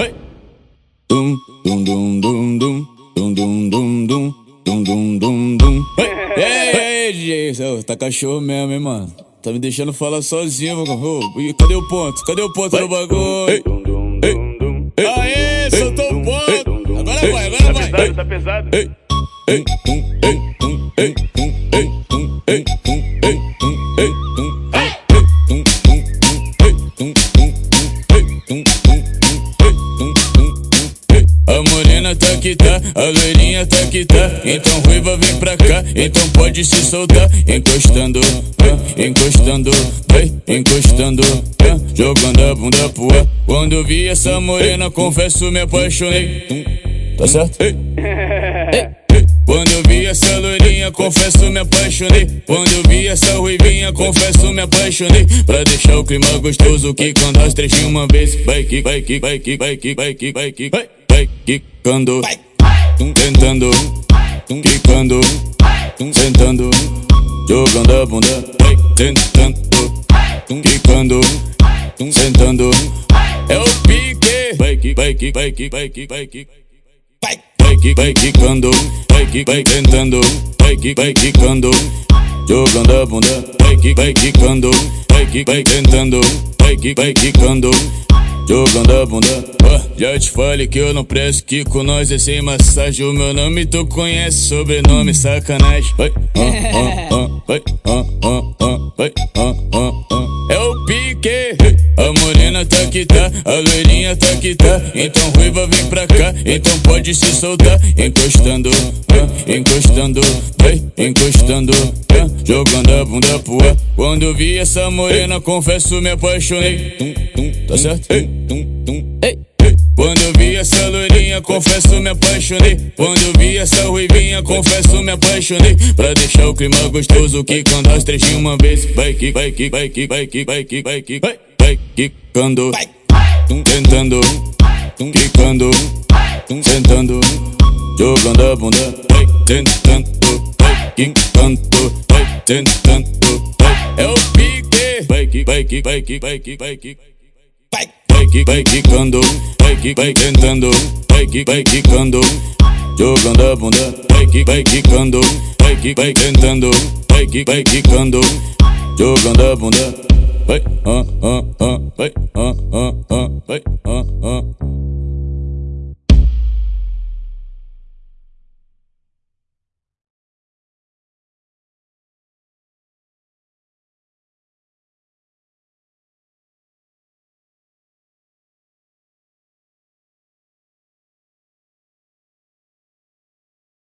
Hey. Dum dum dum dum dum dum dum dum dum dum dum dum dum. Ei, ei, DJ, tá cachorro mesmo, hein, mano? Tá me deixando falar sozinho, mano. Ô, Cadê o ponto? Cadê o ponto do bagulho? Ei, ei, Aê, soltou o ponto! Agora vai, agora vai! pesado, tá pesado. Ei, ei, tum, ei, tum, ei, tum, ei, tum, ei, tum, ei, tum, ei, tum, ei, A morena tá que tá, a loirinha tá que tá. Então ruiva vem pra cá, então pode se soltar. Encostando, encostando, encostando, jogando a bunda pro ar. Quando eu vi essa morena, confesso, me apaixonei. Tá certo? Quando eu vi essa loirinha, confesso me apaixonei. Quando eu vi essa ruivinha, confesso me apaixonei. Pra deixar o clima gostoso, que quando as três de uma vez, vai que, vai que, vai que, vai que, vai que, vai que, vai, vai quicando, tum, tentando, tum, quicando, tum, sentando, jogando a bunda, vai tentando, tum, quicando, tum, sentando. É o pique, vai que, vai que, vai que, vai que, vai que. Vai, que vai quicando, vai que vai tentando, vai que vai quicando, jogando a bunda, vai que vai quicando, vai que vai tentando, vai que vai quicando, jogando a bunda. Já te falei que eu não presto, que com nós é sem massagem. O meu nome tu conhece, sobrenome sacanagem. É o pique, a morena tá que tá, a loirinha tá que tá. Então ruiva vem pra cá, então pode se soltar. Encostando, encostando, encostando, jogando a bunda pro ar. Quando vi essa morena, confesso, me apaixonei. Tá certo? Quando eu vi essa loirinha, confesso, me apaixonei. Quando eu vi essa ruivinha, confesso, me apaixonei. Pra deixar o clima gostoso, que quando as três de uma vez, vai que, vai que, vai que, vai que, vai que, vai que, vai, vai quicando, tum, tentando, tum, quicando, tum, sentando, jogando a bunda, vai tentando, vai quicando, vai tentando, vai. É o pique, vai que, vai que, vai que, vai que, vai que. Vai, que vai quicando, vai que vai tentando, vai que vai quicando, jogando a bunda, vai que vai quicando, vai que vai tentando, vai que vai quicando, jogando a bunda, hey, uh, uh, uh, hey, uh, uh, uh, hey, uh, uh.